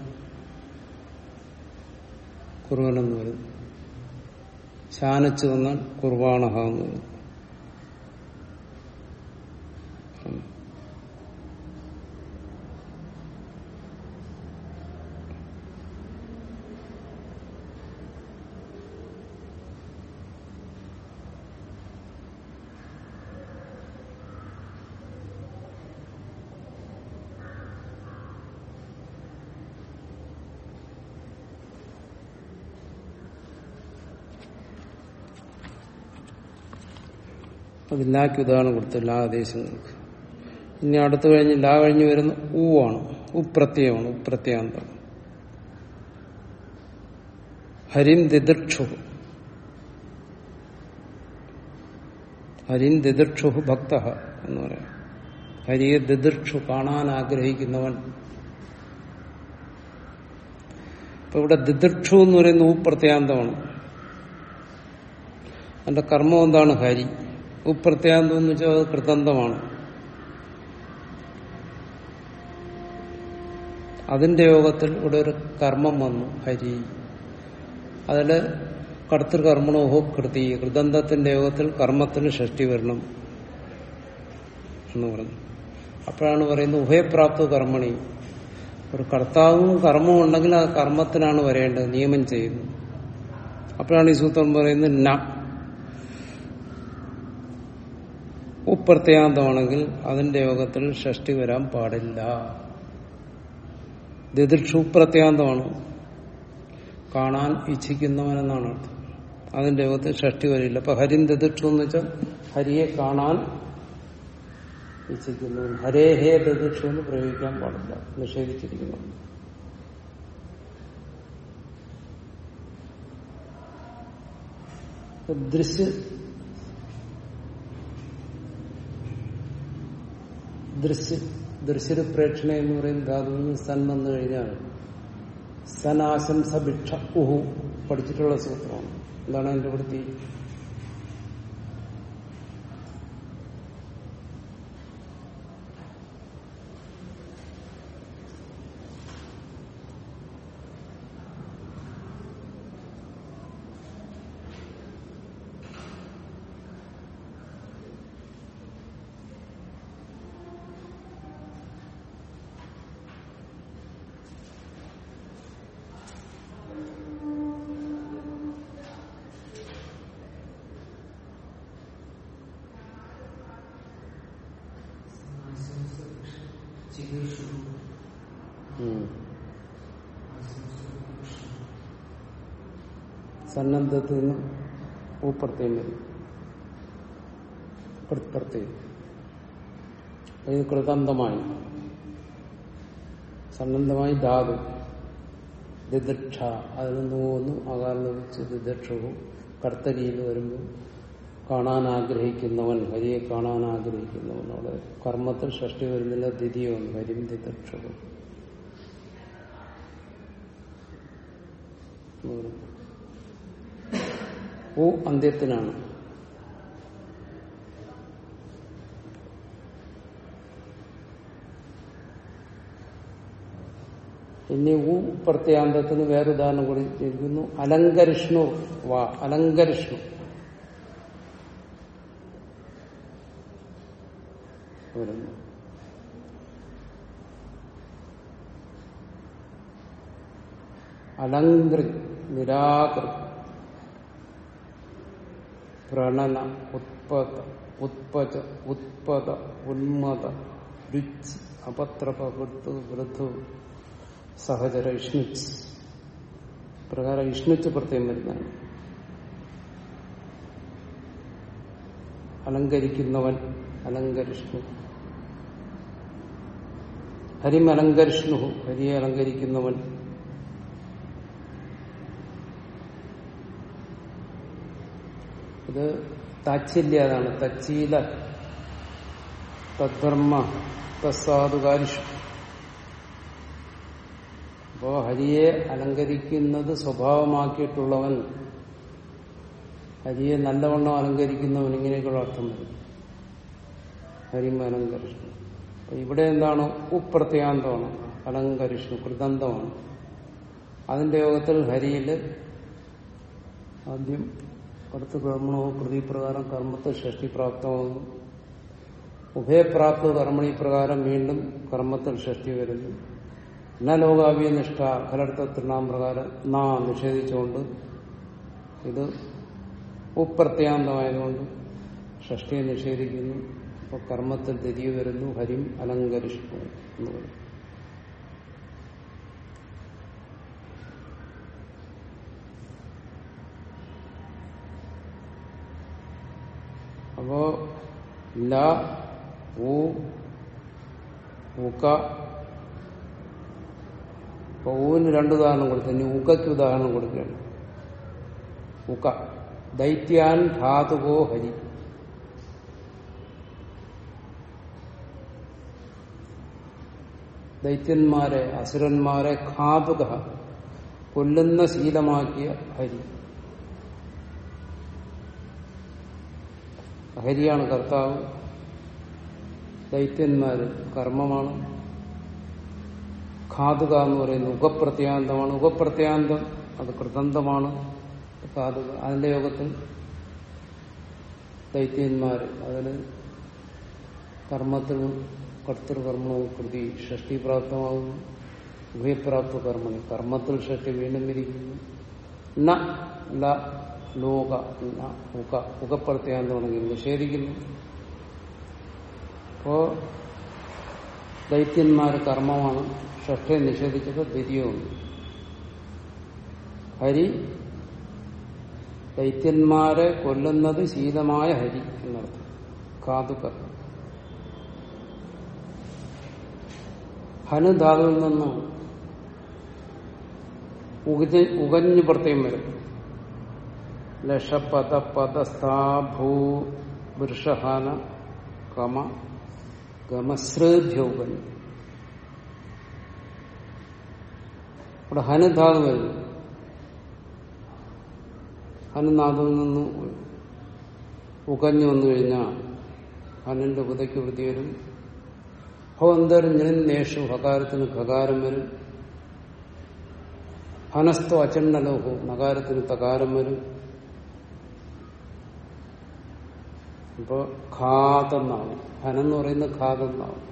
കുറുവനെന്ന് വരുന്നു. ശാനച്ച് വന്നാൽ കുർബാണഹ എന്ന് അത് ലാക്ക് ഉദാഹരണം കൊടുത്തു ലാ ആദേശങ്ങൾക്ക് ഇനി അടുത്ത് കഴിഞ്ഞ് ലാ കഴിഞ്ഞ് വരുന്ന ഊ ആണ് ഉപ്രത്യയമാണ്. ഉപ്രത്യാന്തം ഹരിം ദിദക്ഷു. ഹരിം ദിദക്ഷു ഭക്ത എന്ന് പറയാം. ഹരിയെ ദിദക്ഷു കാണാൻ ആഗ്രഹിക്കുന്നവൻ. ഇപ്പൊ ഇവിടെ ദിദക്ഷു എന്ന് പറയുന്ന ഉപ്രത്യാന്തമാണ് അതിന്റെ കർമ്മം എന്താണ് ഹരി? ഉപ്രത്യാന്തം എന്ന് വെച്ചാൽ അത് കൃതന്തമാണ്. അതിന്റെ യോഗത്തിൽ ഇവിടെ ഒരു കർമ്മം വന്നു ഹരി. അതിൽ കർത്തൃകർമ്മണോഹോ കൃതി. കൃതന്തത്തിന്റെ യോഗത്തിൽ കർമ്മത്തിന് ഷഷ്ടി വരണം എന്ന് പറഞ്ഞു. അപ്പോഴാണ് പറയുന്നത് ഉഭയപ്രാപ്ത കർമ്മണി. ഒരു കർത്താവും കർമ്മവും ഉണ്ടെങ്കിൽ ആ കർമ്മത്തിനാണ് വരേണ്ടത്. നിയമം ചെയ്യുന്നത് അപ്പോഴാണ് ഈ സൂത്രം പറയുന്നത് ന. ഉപ്രത്യാന്തമാണെങ്കിൽ അതിന്റെ യോഗത്തിൽ ഷഷ്ടി വരാൻ പാടില്ല. ദിദിക്ഷുപ്രത്യാന്തമാണ് കാണാൻ ഇച്ഛിക്കുന്നവനെന്നാണ് അർത്ഥം. അതിന്റെ യോഗത്തിൽ ഷഷ്ടി വരില്ല. അപ്പൊ ഹരിൻ ദിദിക്ഷു എന്ന് വെച്ചാൽ ഹരിയെ കാണാൻ ഇച്ഛിക്കുന്നവൻ. ഹരേ ഹേ ദിദിക്ഷു എന്ന് പ്രയോഗിക്കാൻ പാടില്ല. നിഷേധിച്ചിരിക്കുന്നു. ദൃശ്യ ദൃശ്യ ദൃശ്യ പ്രേക്ഷണ എന്ന് പറയുന്ന നിന്ന് സൻ വന്നു കഴിഞ്ഞാൽ സനാശംസ ഭിക്ഷ ഉഹു പഠിച്ചിട്ടുള്ള സൂത്രമാണ്. എന്താണ് എന്റെ വൃത്തി ഉം. സന്നദ്ധത്തിൽ നിന്ന് ഉപ്രത്യം വരും പ്രത്യേകം ഇത് കൃതന്തമായി. സന്നദ്ധമായി ധാതു ദിദക്ഷ അതിൽ നിന്ന് അകാരണം വെച്ച് ദിദക്ഷവും കർത്തരിയിൽ വരുമ്പോൾ കാണാൻ ആഗ്രഹിക്കുന്നവൻ ഹരിയെ കാണാൻ ആഗ്രഹിക്കുന്നവൻ. അവിടെ കർമ്മത്തിൽ ഷഷ്ടി വരുന്നില്ല ദിതിയോ ഹരിം ദിദക്ഷവും. ഊ അന്ത്യത്തിനാണ്. ഇനി ഊ പ്രത്യാന്തത്തിന് വേറെ ഉദാഹരണം കൂടി ഇരിക്കുന്നു അലങ്കരിഷ്ണു വാ അലങ്കരിഷ്ണു. അലങ്കൃ നിരാകൃ. പ്രണന ഉത്പത ഉത്പജ ഉത്പത ഉന്മത രുച് അപത്രപ വൃത്ത് വൃദ്ധു സഹചര ഇഷ്ണുച്ച് പ്രകാരം ഇഷ്ണുച്ച് പ്രത്യേകം വരുന്നതാണ്. അലങ്കരിക്കുന്നവൻ അലങ്കരിഷ്ണു. ഹരിം അലങ്കരിഷ്ണു ഹരിയെ അലങ്കരിക്കുന്നവൻ ഇത് താച്ചില്യാതാണ് തച്ചീല തദ്ധർമ്മ തസ്സാധുകാരിഷു അപ്പോ ഹരിയെ അലങ്കരിക്കുന്നത് സ്വഭാവമാക്കിയിട്ടുള്ളവൻ ഹരിയെ നല്ലവണ്ണം അലങ്കരിക്കുന്നവൻ ഇങ്ങനെയൊക്കെയുള്ള അർത്ഥം വരും. ഹരിമ അലങ്കരിഷ്ണു. ഇവിടെ എന്താണ്? ഉപ്രത്യാന്തമാണ്. അലങ്കരിഷ്ണു കൃതന്തമാണ് അതിന്റെ യോഗത്തിൽ ഹരിയിൽ ആദ്യം അടുത്ത കൃതി പ്രതിപ്രകാരം കർമ്മത്തെ ഷഷ്ടി പ്രാപ്തമാകുന്നു ഉഭയപ്രാപ്ത കർമ്മണി പ്രകാരം വീണ്ടും കർമ്മത്തിൽ ഷഷ്ടി വരുന്നു. ന ലോകാവിയ നിഷ്ഠ ഫലടുത്ത തൃണാം പ്രകാരം നാ നിഷേധിച്ചുകൊണ്ട് ഇത് ഉപ്രത്യാന്തമായതുകൊണ്ട് ഷഷ്ടിയെ നിഷേധിക്കുന്നു. അപ്പോൾ കർമ്മത്തിൽ തിരികെ വരുന്നു. ഹരിം അലങ്കരിഷ്ണു എന്ന് പറയും. അപ്പോ ല ഉ ഉക. അപ്പൊ ഊവിന് രണ്ട് ഉദാഹരണം കൊടുത്തു. ഇനി ഊക്കയ്ക്ക് ഉദാഹരണം കൊടുക്കുകയാണ്. ഉക. ദൈത്യാൻ ധാതുകോ ഹരി. ദൈത്യന്മാരെ അസുരന്മാരെ ഖാതുക കൊല്ലുന്ന ശീലമാക്കിയ ഹരി. ഹരിയാണ് കർത്താവ്. ദൈത്യന്മാര് കർമ്മമാണ്. ഖാതുക എന്ന് പറയുന്നത് ഉഗപ്രത്യാന്തമാണ് ഉഗപ്രത്യാന്തം അത് കൃതന്തമാണ്. ഖാതുക അതിന്റെ യോഗത്തിൽ ദൈത്യന്മാര് അതിന് കർമ്മത്തിനും കർത്തൃകർമ്മവും കൃതി ഷഷ്ടി പ്രാപ്തമാകുന്നു ഉഭയപ്രാപ്ത കർമ്മണി കർമ്മത്തിൽ ഷഷ്ടി വീണ്ടും ഇരിക്കുന്നു. ല ലോക ന ഉക തുടങ്ങി നിഷേധിക്കുന്നു അപ്പോ ദൈത്യന്മാര് കർമ്മമാണ്. ഷഷ്ടിയെ നിഷേധിച്ചത് ദ്വിതീയമുണ്ട് ഹരി ദൈത്യന്മാരെ കൊല്ലുന്നത് ശീലമായ ഹരി എന്നർത്ഥം. കാതുക ഹനുധാതുവിൽ നിന്നും ഉകഞ്ഞ് ഉകഞ്ഞു പ്രത്യം വരും. ലഷപദ പദസ്ഥാഭൂ വൃഷഹാന കമ ഗമശ്രേഭ്യോപൻ ഇവിടെ ഹനുധാതു വരുന്നു ഹനുനാഥിൽ നിന്ന് ഉകഞ്ഞു വന്നു കഴിഞ്ഞാൽ ഹനന്റെ ഉദയ്ക്ക് വൃത്തി വരും. ഹോന്തരിഞ്ഞേഷു ഹകാരത്തിന് ഖകാരം വരും. ഹനസ്തോ അചണ്ണലോഹോ നകാരത്തിന് തകാരം വരും. ഇപ്പോ ഖാതെന്നാവും. എന്ന് പറയുന്ന ഖാതെന്നാവും.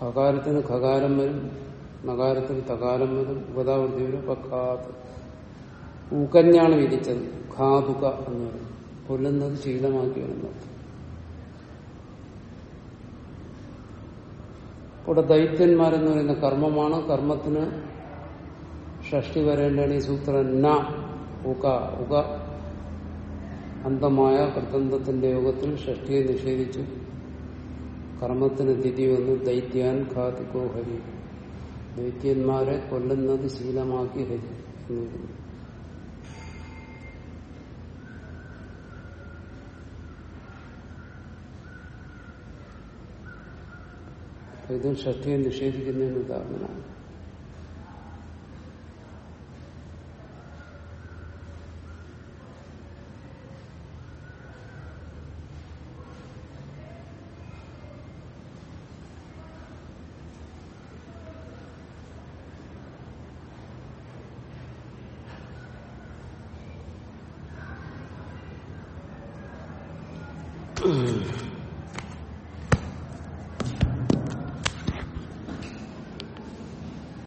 ഹകാരത്തിന് ഖകാരം വരും നകാരത്തിന് തകാരം വരും ഉപതാവൃത്തി വരും അപ്പൊ ഖാത്. ഊക്കഞ്ഞാണ് വിരിച്ചത് ഖാതുക എന്ന് പറയും കൊല്ലുന്നത് ശീലമാക്കി വരുന്നത് ഇവിടെ ദൈത്യന്മാരെന്ന് പറയുന്ന കർമ്മമാണ്. കർമ്മത്തിന് ഷഷ്ടി വരേണ്ടതാണ് ഈ സൂത്രം. ന ഉക ഉക. അന്തമായ കൃതന്ധത്തിന്റെ യോഗത്തിൽ ഷഷ്ടിയെ നിഷേധിച്ചു. കർമ്മത്തിന് തിഥി വന്നു. ദൈത്യാൻ ഖാതിക്കോ ഹരി. ദൈത്യന്മാരെ കൊല്ലുന്നത് ശീലമാക്കി ഹരി ഇത് ഷഷ്ടിയെ നിഷേധിക്കുന്നതിന് ഉദാഹരണമാണ്.